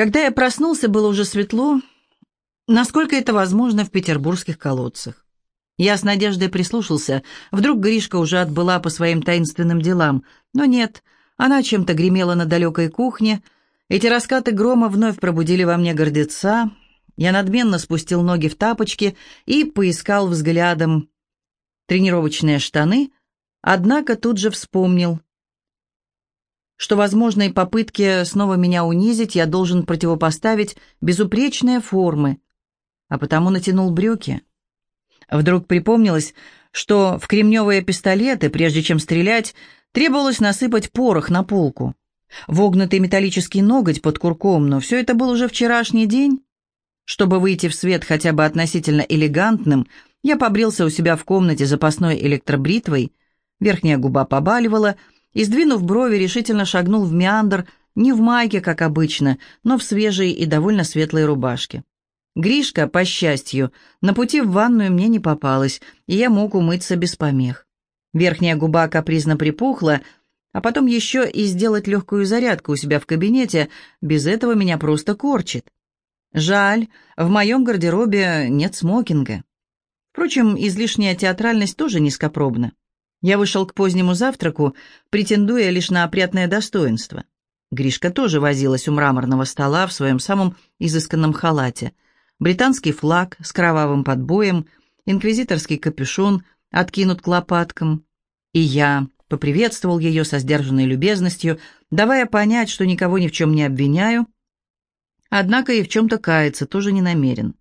Когда я проснулся, было уже светло, насколько это возможно в петербургских колодцах. Я с надеждой прислушался, вдруг Гришка уже отбыла по своим таинственным делам, но нет, она чем-то гремела на далекой кухне, эти раскаты грома вновь пробудили во мне гордеца, я надменно спустил ноги в тапочки и поискал взглядом тренировочные штаны, однако тут же вспомнил, что возможной попытке снова меня унизить я должен противопоставить безупречные формы, а потому натянул брюки. Вдруг припомнилось, что в кремневые пистолеты, прежде чем стрелять, требовалось насыпать порох на полку. Вогнутый металлический ноготь под курком, но все это был уже вчерашний день. Чтобы выйти в свет хотя бы относительно элегантным, я побрился у себя в комнате запасной электробритвой, верхняя губа побаливала — и, сдвинув брови, решительно шагнул в меандр, не в майке, как обычно, но в свежей и довольно светлой рубашке. Гришка, по счастью, на пути в ванную мне не попалась, и я мог умыться без помех. Верхняя губа капризно припухла, а потом еще и сделать легкую зарядку у себя в кабинете, без этого меня просто корчит. Жаль, в моем гардеробе нет смокинга. Впрочем, излишняя театральность тоже низкопробна. Я вышел к позднему завтраку, претендуя лишь на опрятное достоинство. Гришка тоже возилась у мраморного стола в своем самом изысканном халате. Британский флаг с кровавым подбоем, инквизиторский капюшон откинут к лопаткам. И я поприветствовал ее со сдержанной любезностью, давая понять, что никого ни в чем не обвиняю, однако и в чем-то каяться тоже не намерен.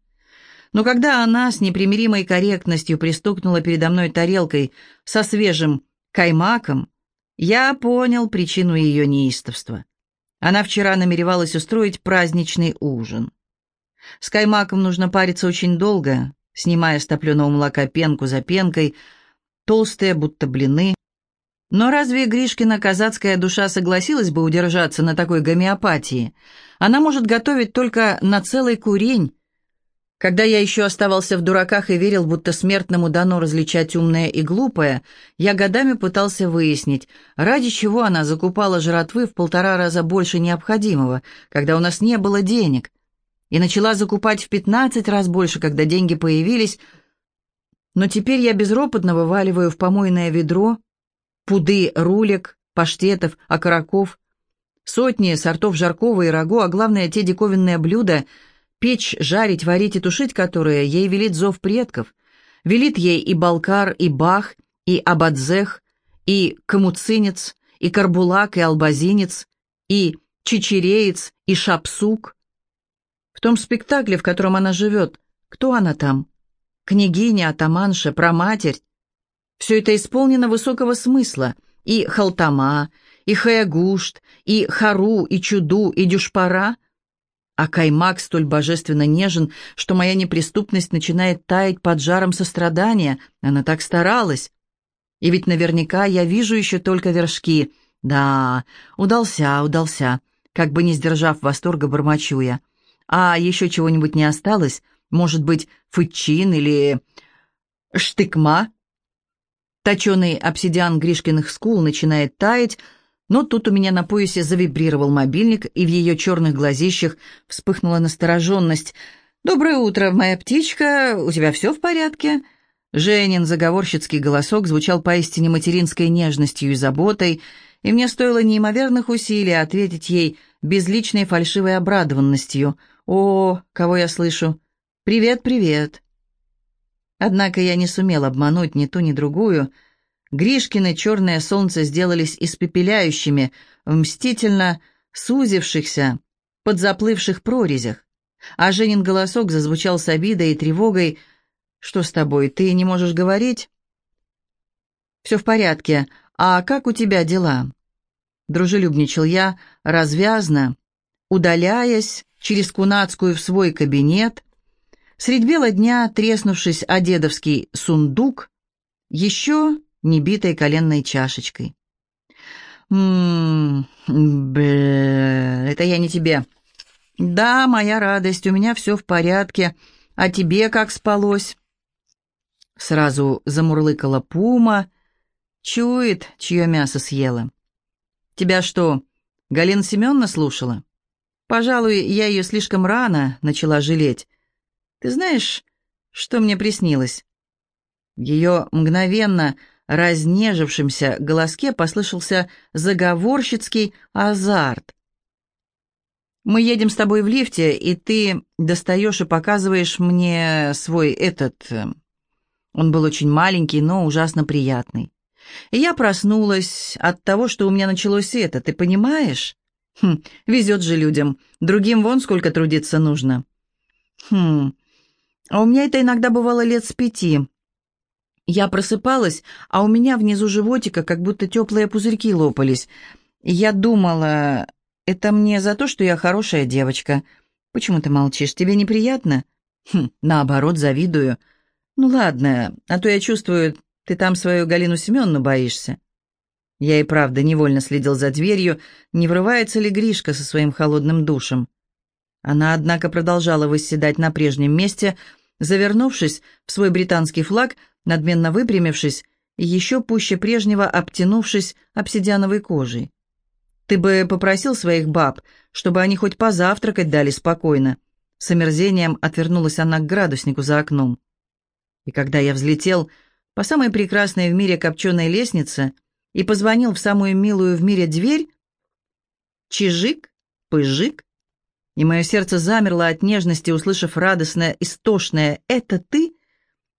Но когда она с непримиримой корректностью пристукнула передо мной тарелкой со свежим каймаком, я понял причину ее неистовства. Она вчера намеревалась устроить праздничный ужин. С каймаком нужно париться очень долго, снимая с топленого молока пенку за пенкой, толстые, будто блины. Но разве Гришкина казацкая душа согласилась бы удержаться на такой гомеопатии? Она может готовить только на целый курень, когда я еще оставался в дураках и верил, будто смертному дано различать умное и глупое, я годами пытался выяснить, ради чего она закупала жратвы в полтора раза больше необходимого, когда у нас не было денег, и начала закупать в пятнадцать раз больше, когда деньги появились, но теперь я безропотно вываливаю в помойное ведро пуды рулек, паштетов, окороков, сотни сортов жаркого и рагу, а главное, те диковинные блюда — печь, жарить, варить и тушить которые ей велит зов предков. Велит ей и Балкар, и Бах, и Абадзех, и Камуцинец, и Карбулак, и Албазинец, и Чечереец, и Шапсук. В том спектакле, в котором она живет, кто она там? Княгиня, атаманша, проматерь. Все это исполнено высокого смысла. И Халтама, и Хаягушт, и Хару, и Чуду, и Дюшпара — а каймак столь божественно нежен, что моя неприступность начинает таять под жаром сострадания. Она так старалась. И ведь наверняка я вижу еще только вершки. Да, удался, удался. Как бы не сдержав восторга, бормочу я. А еще чего-нибудь не осталось? Может быть, фычин или штыкма? Точеный обсидиан Гришкиных скул начинает таять, но тут у меня на поясе завибрировал мобильник, и в ее черных глазищах вспыхнула настороженность. «Доброе утро, моя птичка, у тебя все в порядке?» Женин заговорщицкий голосок звучал поистине материнской нежностью и заботой, и мне стоило неимоверных усилий ответить ей безличной фальшивой обрадованностью. «О, кого я слышу? Привет, привет!» Однако я не сумел обмануть ни ту, ни другую — Гришкины черное солнце сделались испепеляющими, в мстительно сузившихся, подзаплывших прорезях. А Женин голосок зазвучал с обидой и тревогой. «Что с тобой, ты не можешь говорить?» «Все в порядке. А как у тебя дела?» Дружелюбничал я, развязно, удаляясь через Кунацкую в свой кабинет. Средь бела дня, треснувшись о дедовский сундук, еще небитой коленной чашечкой. «М-м-м, это я не тебе». «Да, моя радость, у меня все в порядке. А тебе как спалось?» Сразу замурлыкала пума. Чует, чье мясо съела. «Тебя что, Галина Семеновна слушала?» Пожалуй, я ее слишком рано начала жалеть. Ты знаешь, что мне приснилось?» Ее мгновенно разнежившемся голоске послышался заговорщицкий азарт. «Мы едем с тобой в лифте, и ты достаешь и показываешь мне свой этот...» э, Он был очень маленький, но ужасно приятный. И я проснулась от того, что у меня началось это, ты понимаешь? Хм, везет же людям. Другим вон сколько трудиться нужно. Хм, а у меня это иногда бывало лет с пяти. Я просыпалась, а у меня внизу животика как будто теплые пузырьки лопались. Я думала, это мне за то, что я хорошая девочка. Почему ты молчишь? Тебе неприятно? Хм, наоборот, завидую. Ну ладно, а то я чувствую, ты там свою Галину Семеновну боишься. Я и правда невольно следил за дверью, не врывается ли Гришка со своим холодным душем. Она, однако, продолжала восседать на прежнем месте, завернувшись в свой британский флаг, надменно выпрямившись и еще пуще прежнего обтянувшись обсидиановой кожей. «Ты бы попросил своих баб, чтобы они хоть позавтракать дали спокойно». С омерзением отвернулась она к градуснику за окном. И когда я взлетел по самой прекрасной в мире копченой лестнице, и позвонил в самую милую в мире дверь, чижик, пыжик, и мое сердце замерло от нежности, услышав радостное, истошное «Это ты?»,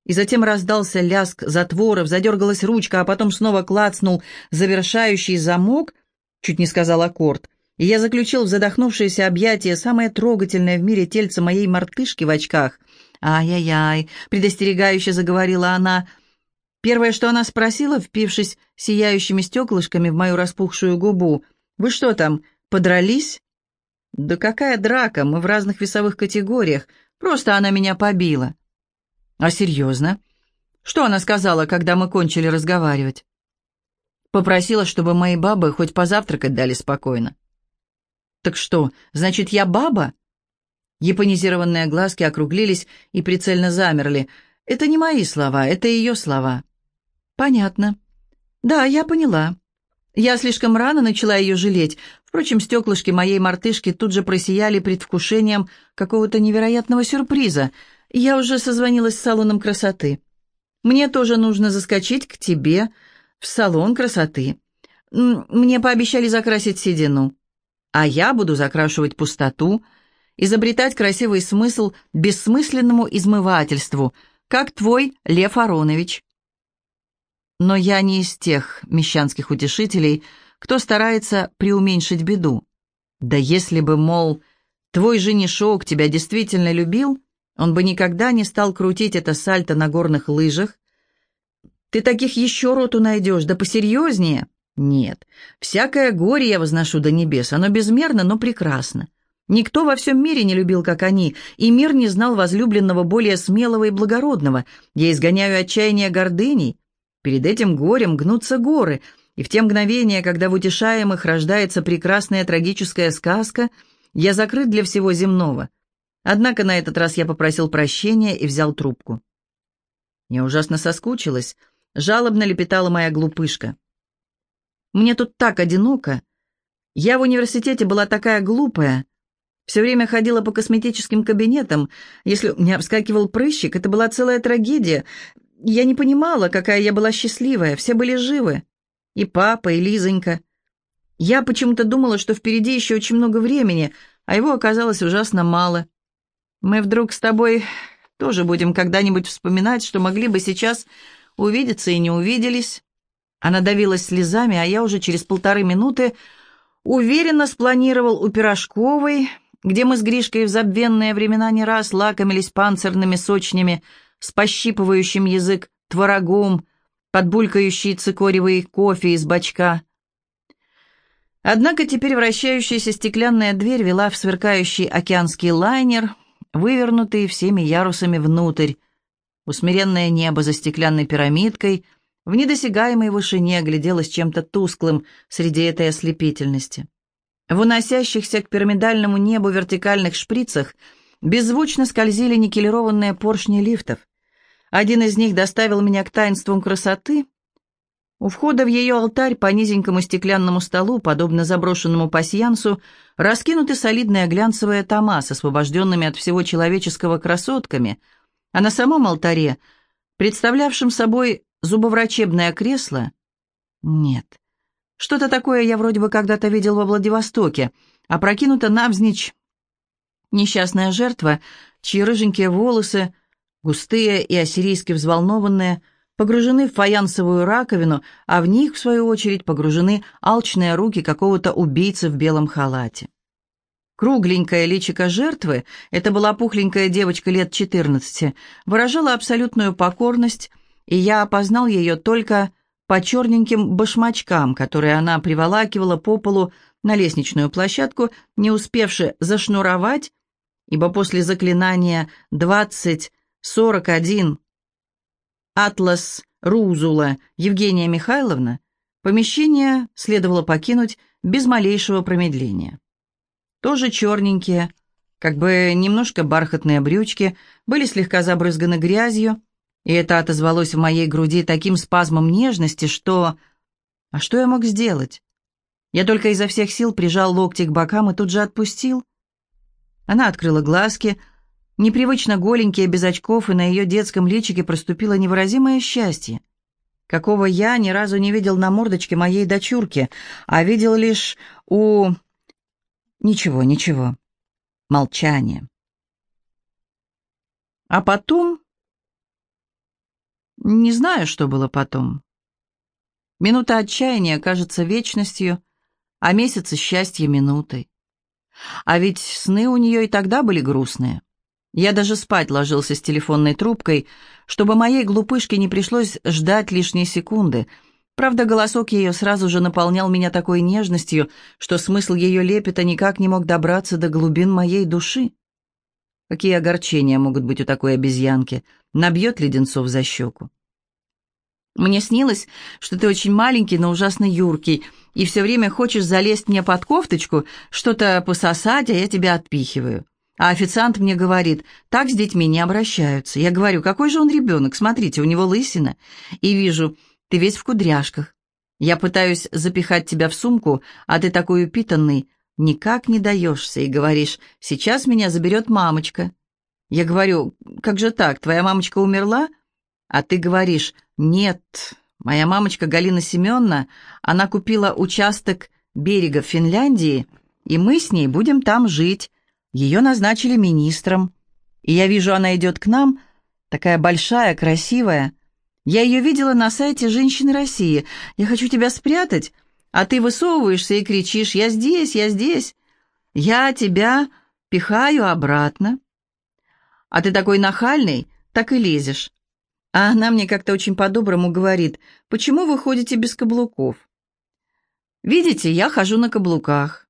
и затем раздался ляск затворов, задергалась ручка, а потом снова клацнул завершающий замок, чуть не сказал аккорд, и я заключил в задохнувшееся объятие самое трогательное в мире тельце моей мартышки в очках. «Ай-яй-яй», — предостерегающе заговорила она, — Первое, что она спросила, впившись сияющими стеклышками в мою распухшую губу, «Вы что там, подрались?» «Да какая драка, мы в разных весовых категориях, просто она меня побила». «А серьезно? Что она сказала, когда мы кончили разговаривать?» «Попросила, чтобы мои бабы хоть позавтракать дали спокойно». «Так что, значит, я баба?» Японизированные глазки округлились и прицельно замерли. «Это не мои слова, это ее слова». «Понятно. Да, я поняла. Я слишком рано начала ее жалеть. Впрочем, стеклышки моей мартышки тут же просияли предвкушением какого-то невероятного сюрприза. Я уже созвонилась с салоном красоты. Мне тоже нужно заскочить к тебе в салон красоты. Мне пообещали закрасить седину. А я буду закрашивать пустоту, изобретать красивый смысл бессмысленному измывательству, как твой Лев Аронович. Но я не из тех мещанских утешителей, кто старается преуменьшить беду. Да если бы, мол, твой женишок тебя действительно любил, он бы никогда не стал крутить это сальто на горных лыжах. Ты таких еще роту найдешь, да посерьезнее. Нет, всякое горе я возношу до небес, оно безмерно, но прекрасно. Никто во всем мире не любил, как они, и мир не знал возлюбленного более смелого и благородного. Я изгоняю отчаяние гордыней, Перед этим горем гнутся горы, и в те мгновения, когда в утешаемых рождается прекрасная трагическая сказка, я закрыт для всего земного. Однако на этот раз я попросил прощения и взял трубку. Я ужасно соскучилась, жалобно лепетала моя глупышка. Мне тут так одиноко. Я в университете была такая глупая. Все время ходила по косметическим кабинетам. Если у меня вскакивал прыщик, это была целая трагедия. Я не понимала, какая я была счастливая, все были живы. И папа, и Лизонька. Я почему-то думала, что впереди еще очень много времени, а его оказалось ужасно мало. Мы вдруг с тобой тоже будем когда-нибудь вспоминать, что могли бы сейчас увидеться и не увиделись. Она давилась слезами, а я уже через полторы минуты уверенно спланировал у Пирожковой, где мы с Гришкой в забвенные времена не раз лакомились панцирными сочнями, с пощипывающим язык творогом, подбулькающий цикоревый кофе из бачка. Однако теперь вращающаяся стеклянная дверь вела в сверкающий океанский лайнер, вывернутый всеми ярусами внутрь. Усмиренное небо за стеклянной пирамидкой в недосягаемой вышине гляделось чем-то тусклым среди этой ослепительности. В уносящихся к пирамидальному небу вертикальных шприцах беззвучно скользили никелированные поршни лифтов. Один из них доставил меня к таинствам красоты, У входа в ее алтарь по низенькому стеклянному столу, подобно заброшенному пасьянсу, раскинуты солидные глянцевые тома с освобожденными от всего человеческого красотками, а на самом алтаре, представлявшем собой зубоврачебное кресло, нет. Что-то такое я вроде бы когда-то видел во Владивостоке, опрокинута навзничь несчастная жертва, чьи рыженькие волосы, густые и ассирийски взволнованные, погружены в фаянсовую раковину, а в них, в свою очередь, погружены алчные руки какого-то убийцы в белом халате. Кругленькая личико жертвы, это была пухленькая девочка лет 14, выражала абсолютную покорность, и я опознал ее только по черненьким башмачкам, которые она приволакивала по полу на лестничную площадку, не успевши зашнуровать, ибо после заклинания «двадцать сорок один» Атлас Рузула Евгения Михайловна, помещение следовало покинуть без малейшего промедления. Тоже черненькие, как бы немножко бархатные брючки, были слегка забрызганы грязью, и это отозвалось в моей груди таким спазмом нежности, что... А что я мог сделать? Я только изо всех сил прижал локти к бокам и тут же отпустил. Она открыла глазки, непривычно голенькие, без очков, и на ее детском личике проступило невыразимое счастье, какого я ни разу не видел на мордочке моей дочурки, а видел лишь у... Ничего, ничего. Молчание. А потом... Не знаю, что было потом. Минута отчаяния кажется вечностью, а месяцы счастья минутой. А ведь сны у нее и тогда были грустные. Я даже спать ложился с телефонной трубкой, чтобы моей глупышке не пришлось ждать лишней секунды. Правда, голосок ее сразу же наполнял меня такой нежностью, что смысл ее лепета никак не мог добраться до глубин моей души. Какие огорчения могут быть у такой обезьянки? Набьет леденцов за щеку. Мне снилось, что ты очень маленький, но ужасно юркий, и все время хочешь залезть мне под кофточку, что-то пососать, а я тебя отпихиваю. А официант мне говорит, так с детьми не обращаются. Я говорю, какой же он ребенок, смотрите, у него лысина. И вижу, ты весь в кудряшках. Я пытаюсь запихать тебя в сумку, а ты такой упитанный, никак не даешься и говоришь, сейчас меня заберет мамочка. Я говорю, как же так, твоя мамочка умерла? А ты говоришь, нет, моя мамочка Галина Семеновна, она купила участок берега Финляндии, и мы с ней будем там жить. Ее назначили министром. И я вижу, она идет к нам, такая большая, красивая. Я ее видела на сайте «Женщины России». Я хочу тебя спрятать, а ты высовываешься и кричишь «Я здесь, я здесь». Я тебя пихаю обратно. А ты такой нахальный, так и лезешь. А она мне как-то очень по-доброму говорит, «Почему вы ходите без каблуков?» «Видите, я хожу на каблуках.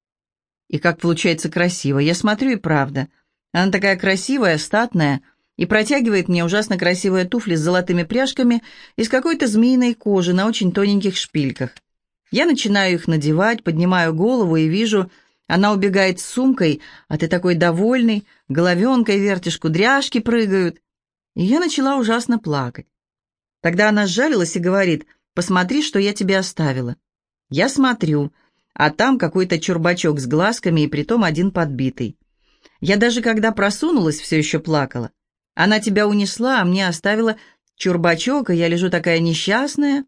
И как получается красиво. Я смотрю, и правда. Она такая красивая, статная, и протягивает мне ужасно красивые туфли с золотыми пряжками из какой-то змеиной кожи на очень тоненьких шпильках. Я начинаю их надевать, поднимаю голову и вижу, она убегает с сумкой, а ты такой довольный, головенкой вертишь, кудряшки прыгают. И я начала ужасно плакать. Тогда она сжалилась и говорит, «Посмотри, что я тебе оставила». Я смотрю, а там какой-то чурбачок с глазками и притом один подбитый. Я даже когда просунулась, все еще плакала. Она тебя унесла, а мне оставила чурбачок, и я лежу такая несчастная.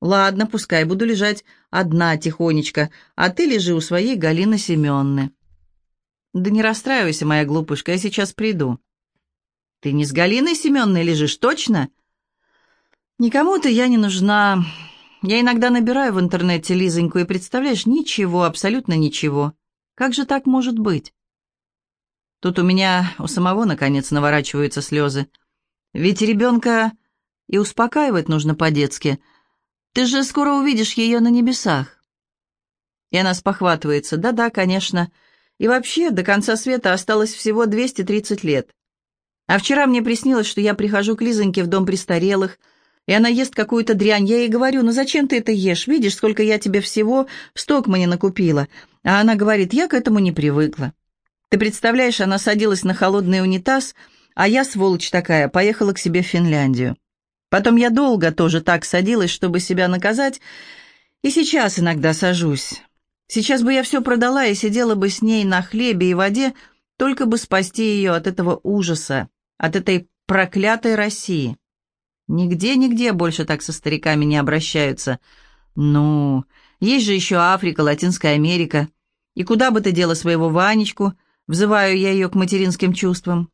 Ладно, пускай буду лежать одна тихонечко, а ты лежи у своей Галины Семенны. Да не расстраивайся, моя глупышка, я сейчас приду. Ты не с Галиной Семенной лежишь, точно? Никому-то я не нужна, я иногда набираю в интернете Лизоньку, и представляешь, ничего, абсолютно ничего. Как же так может быть? Тут у меня у самого, наконец, наворачиваются слезы. Ведь ребенка и успокаивать нужно по-детски. Ты же скоро увидишь ее на небесах. И она спохватывается. Да-да, конечно. И вообще, до конца света осталось всего 230 лет. А вчера мне приснилось, что я прихожу к Лизоньке в дом престарелых, и она ест какую-то дрянь. Я ей говорю, ну зачем ты это ешь? Видишь, сколько я тебе всего в Стокмане накупила. А она говорит, я к этому не привыкла. Ты представляешь, она садилась на холодный унитаз, а я, сволочь такая, поехала к себе в Финляндию. Потом я долго тоже так садилась, чтобы себя наказать, и сейчас иногда сажусь. Сейчас бы я все продала и сидела бы с ней на хлебе и воде, только бы спасти ее от этого ужаса, от этой проклятой России. Нигде-нигде больше так со стариками не обращаются. Ну, есть же еще Африка, Латинская Америка. И куда бы ты дела своего Ванечку? Взываю я ее к материнским чувствам.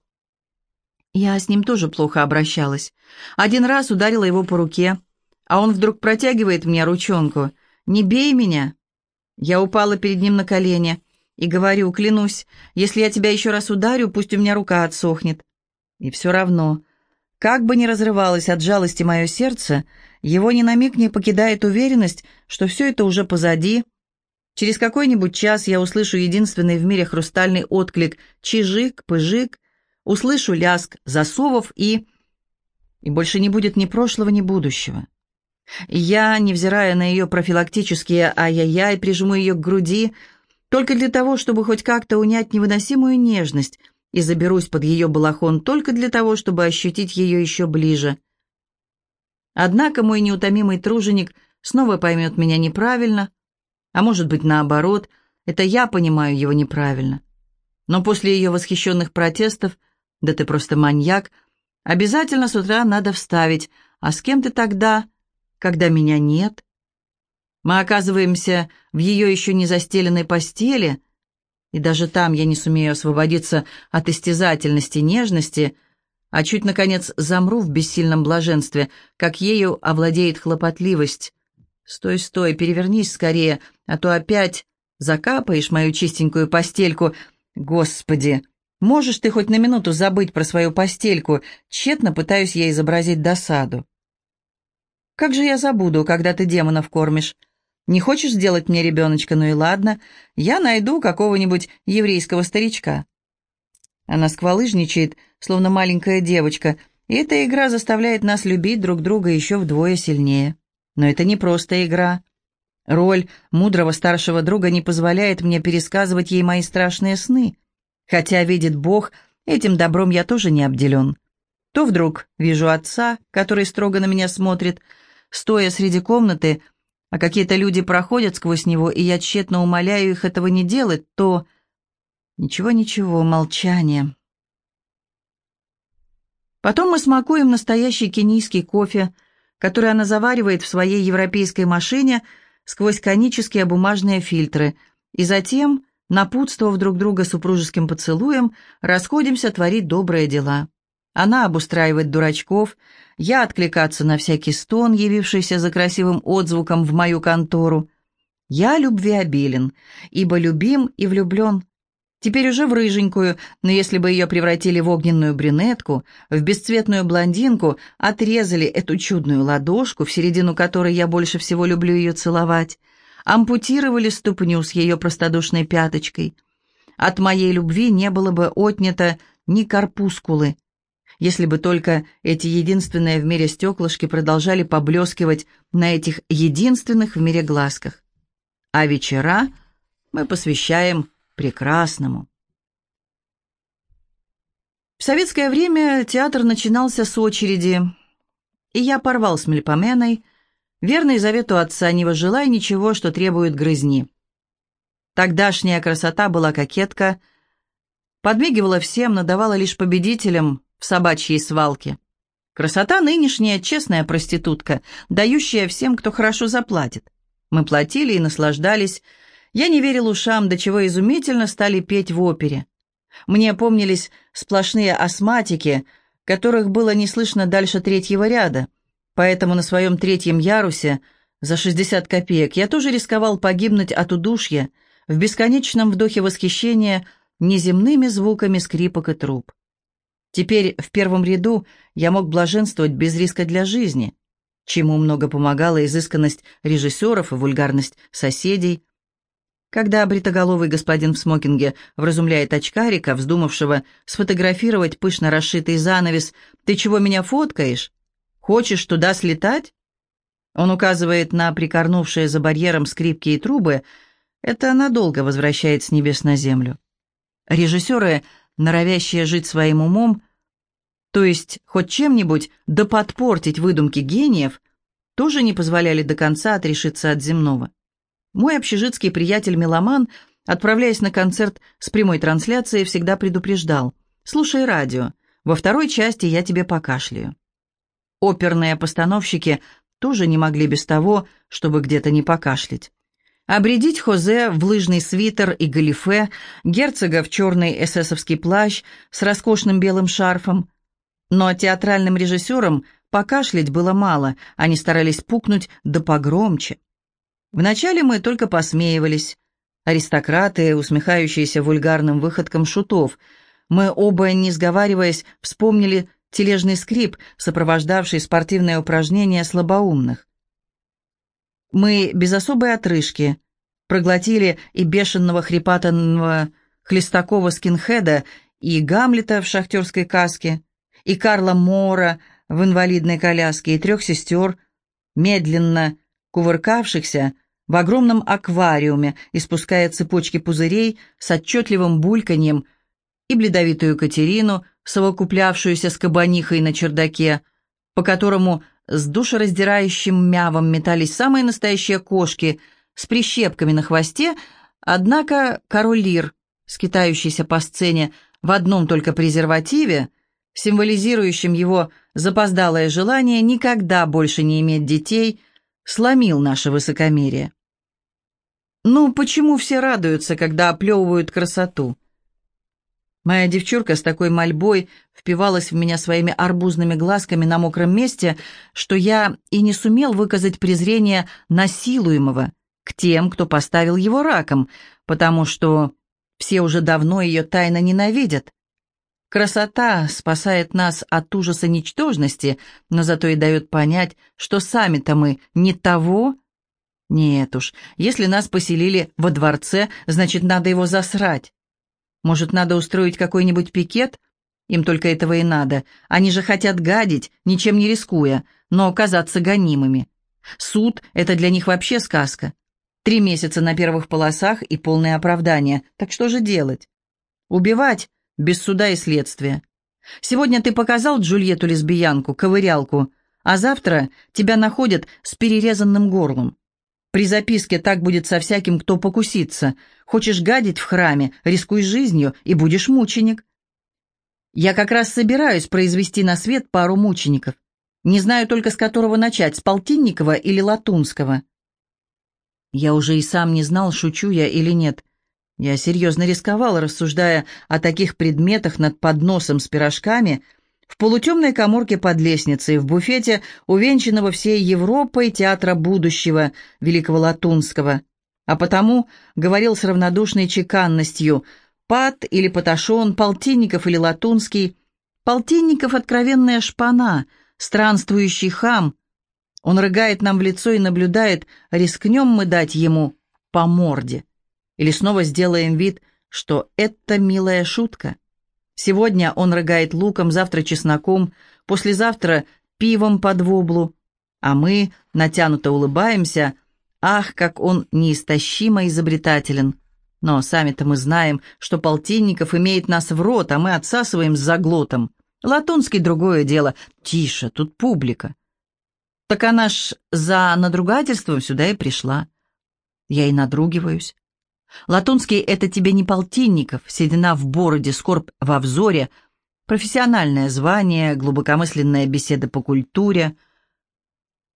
Я с ним тоже плохо обращалась. Один раз ударила его по руке, а он вдруг протягивает мне ручонку. «Не бей меня!» Я упала перед ним на колени и говорю, клянусь, если я тебя еще раз ударю, пусть у меня рука отсохнет. И все равно, как бы ни разрывалось от жалости мое сердце, его ни на миг не покидает уверенность, что все это уже позади. Через какой-нибудь час я услышу единственный в мире хрустальный отклик «чижик», «пыжик», услышу ляск засовов и... И больше не будет ни прошлого, ни будущего. Я, невзирая на ее профилактические ай-яй-яй, прижму ее к груди, только для того, чтобы хоть как-то унять невыносимую нежность, и заберусь под ее балахон только для того, чтобы ощутить ее еще ближе. Однако мой неутомимый труженик снова поймет меня неправильно, а может быть наоборот, это я понимаю его неправильно. Но после ее восхищенных протестов, да ты просто маньяк, обязательно с утра надо вставить, а с кем ты тогда когда меня нет. Мы оказываемся в ее еще не застеленной постели, и даже там я не сумею освободиться от истязательности, нежности, а чуть, наконец, замру в бессильном блаженстве, как ею овладеет хлопотливость. Стой, стой, перевернись скорее, а то опять закапаешь мою чистенькую постельку. Господи, можешь ты хоть на минуту забыть про свою постельку? Тщетно пытаюсь я изобразить досаду. Как же я забуду, когда ты демонов кормишь? Не хочешь сделать мне ребеночка? Ну и ладно, я найду какого-нибудь еврейского старичка». Она сквалыжничает, словно маленькая девочка, и эта игра заставляет нас любить друг друга еще вдвое сильнее. Но это не просто игра. Роль мудрого старшего друга не позволяет мне пересказывать ей мои страшные сны. Хотя, видит Бог, этим добром я тоже не обделен. То вдруг вижу отца, который строго на меня смотрит, стоя среди комнаты, а какие-то люди проходят сквозь него, и я тщетно умоляю их этого не делать, то... Ничего-ничего, молчание. Потом мы смакуем настоящий кенийский кофе, который она заваривает в своей европейской машине сквозь конические бумажные фильтры, и затем, напутствовав друг друга супружеским поцелуем, расходимся творить добрые дела. Она обустраивает дурачков, я откликаться на всякий стон, явившийся за красивым отзвуком в мою контору. Я любвеобилен, ибо любим и влюблен. Теперь уже в рыженькую, но если бы ее превратили в огненную брюнетку, в бесцветную блондинку, отрезали эту чудную ладошку, в середину которой я больше всего люблю ее целовать, ампутировали ступню с ее простодушной пяточкой. От моей любви не было бы отнято ни корпускулы, если бы только эти единственные в мире стеклышки продолжали поблескивать на этих единственных в мире глазках. А вечера мы посвящаем прекрасному. В советское время театр начинался с очереди, и я порвал с Мельпоменой, верный завету отца, не выжелай ничего, что требует грызни. Тогдашняя красота была кокетка, подмигивала всем, но давала лишь победителям, в собачьей свалке. Красота нынешняя честная проститутка, дающая всем, кто хорошо заплатит. Мы платили и наслаждались. Я не верил ушам, до чего изумительно стали петь в опере. Мне помнились сплошные астматики, которых было не слышно дальше третьего ряда. Поэтому на своем третьем ярусе за 60 копеек я тоже рисковал погибнуть от удушья в бесконечном вдохе восхищения неземными звуками скрипок и труб. Теперь в первом ряду я мог блаженствовать без риска для жизни, чему много помогала изысканность режиссеров и вульгарность соседей. Когда бритоголовый господин в смокинге вразумляет очкарика, вздумавшего сфотографировать пышно расшитый занавес, «Ты чего меня фоткаешь? Хочешь туда слетать?» Он указывает на прикорнувшие за барьером скрипки и трубы. Это надолго возвращает с небес на землю. Режиссеры норовящие жить своим умом, то есть хоть чем-нибудь да подпортить выдумки гениев, тоже не позволяли до конца отрешиться от земного. Мой общежитский приятель-меломан, отправляясь на концерт с прямой трансляцией, всегда предупреждал «Слушай радио, во второй части я тебе покашляю». Оперные постановщики тоже не могли без того, чтобы где-то не покашлять. Обредить Хозе в лыжный свитер и галифе, герцога в черный эсэсовский плащ с роскошным белым шарфом. Но театральным режиссерам покашлять было мало, они старались пукнуть да погромче. Вначале мы только посмеивались. Аристократы, усмехающиеся вульгарным выходкам шутов. Мы оба, не сговариваясь, вспомнили тележный скрип, сопровождавший спортивное упражнение слабоумных. Мы без особой отрыжки проглотили и бешеного хрипатанного Хлестакова скинхеда, и Гамлета в шахтерской каске, и Карла Мора в инвалидной коляске, и трех сестер, медленно кувыркавшихся в огромном аквариуме, испуская цепочки пузырей с отчетливым бульканьем, и бледовитую Катерину, совокуплявшуюся с кабанихой на чердаке, по которому с душераздирающим мявом метались самые настоящие кошки с прищепками на хвосте, однако король Лир, скитающийся по сцене в одном только презервативе, символизирующем его запоздалое желание никогда больше не иметь детей, сломил наше высокомерие. Ну, почему все радуются, когда оплевывают красоту? Моя девчурка с такой мольбой впивалась в меня своими арбузными глазками на мокром месте, что я и не сумел выказать презрение насилуемого к тем, кто поставил его раком, потому что все уже давно ее тайно ненавидят. Красота спасает нас от ужаса ничтожности, но зато и дает понять, что сами-то мы не того. Нет уж, если нас поселили во дворце, значит, надо его засрать. Может, надо устроить какой-нибудь пикет? Им только этого и надо. Они же хотят гадить, ничем не рискуя, но оказаться гонимыми. Суд — это для них вообще сказка. Три месяца на первых полосах и полное оправдание. Так что же делать? Убивать без суда и следствия. Сегодня ты показал Джульетту лесбиянку, ковырялку, а завтра тебя находят с перерезанным горлом. При записке так будет со всяким, кто покусится. Хочешь гадить в храме, рискуй жизнью, и будешь мученик. Я как раз собираюсь произвести на свет пару мучеников. Не знаю только, с которого начать, с Полтинникова или Латунского. Я уже и сам не знал, шучу я или нет. Я серьезно рисковал, рассуждая о таких предметах над подносом с пирожками — в полутемной коморке под лестницей, в буфете, увенчанного всей Европой театра будущего Великого Латунского. А потому говорил с равнодушной чеканностью «Пат» или «Паташон», «Полтинников» или «Латунский». «Полтинников» — откровенная шпана, странствующий хам. Он рыгает нам в лицо и наблюдает, рискнем мы дать ему по морде. Или снова сделаем вид, что это милая шутка. Сегодня он рыгает луком, завтра чесноком, послезавтра пивом под воблу, а мы натянуто улыбаемся. Ах, как он неистощимо изобретателен! Но сами-то мы знаем, что Полтинников имеет нас в рот, а мы отсасываем с заглотом. Латунский другое дело. Тише, тут публика. Так она ж за надругательством сюда и пришла. Я и надругиваюсь. Латунский — это тебе не полтинников, седина в бороде, скорбь во взоре, профессиональное звание, глубокомысленная беседа по культуре.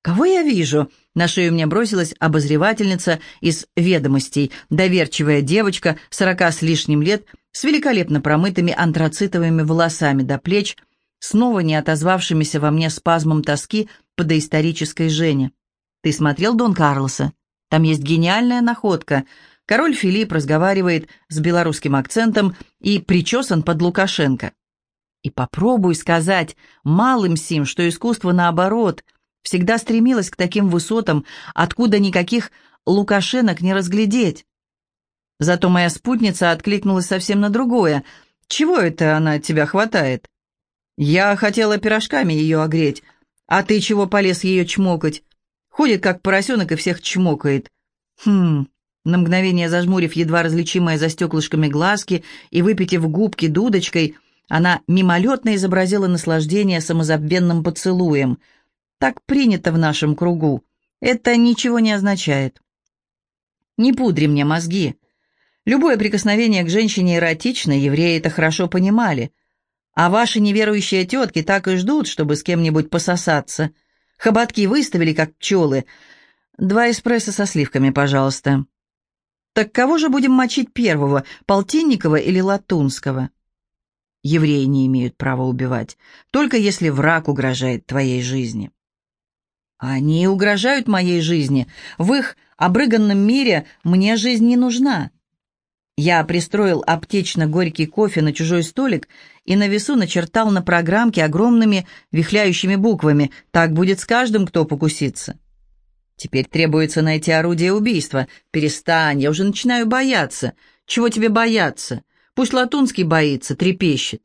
«Кого я вижу?» — на шею мне бросилась обозревательница из «Ведомостей», доверчивая девочка, сорока с лишним лет, с великолепно промытыми антрацитовыми волосами до плеч, снова не отозвавшимися во мне спазмом тоски по доисторической Жене. «Ты смотрел Дон Карлоса? Там есть гениальная находка — Король Филипп разговаривает с белорусским акцентом и причесан под Лукашенко. И попробуй сказать малым сим, что искусство наоборот, всегда стремилось к таким высотам, откуда никаких Лукашенок не разглядеть. Зато моя спутница откликнулась совсем на другое. «Чего это она тебя хватает?» «Я хотела пирожками ее огреть, а ты чего полез ее чмокать? Ходит как поросенок и всех чмокает». «Хм, на мгновение зажмурив едва различимые за стеклышками глазки и выпитив губки дудочкой, Она мимолетно изобразила наслаждение самозабвенным поцелуем. Так принято в нашем кругу. Это ничего не означает. Не пудри мне мозги. Любое прикосновение к женщине эротично, евреи это хорошо понимали. А ваши неверующие тетки так и ждут, чтобы с кем-нибудь пососаться. Хоботки выставили, как пчелы. Два эспрессо со сливками, пожалуйста. Так кого же будем мочить первого, Полтинникова или Латунского? Евреи не имеют права убивать, только если враг угрожает твоей жизни. Они угрожают моей жизни. В их обрыганном мире мне жизнь не нужна. Я пристроил аптечно-горький кофе на чужой столик и на весу начертал на программке огромными вихляющими буквами «Так будет с каждым, кто покусится». Теперь требуется найти орудие убийства. Перестань, я уже начинаю бояться. Чего тебе бояться? Пусть Латунский боится, трепещет.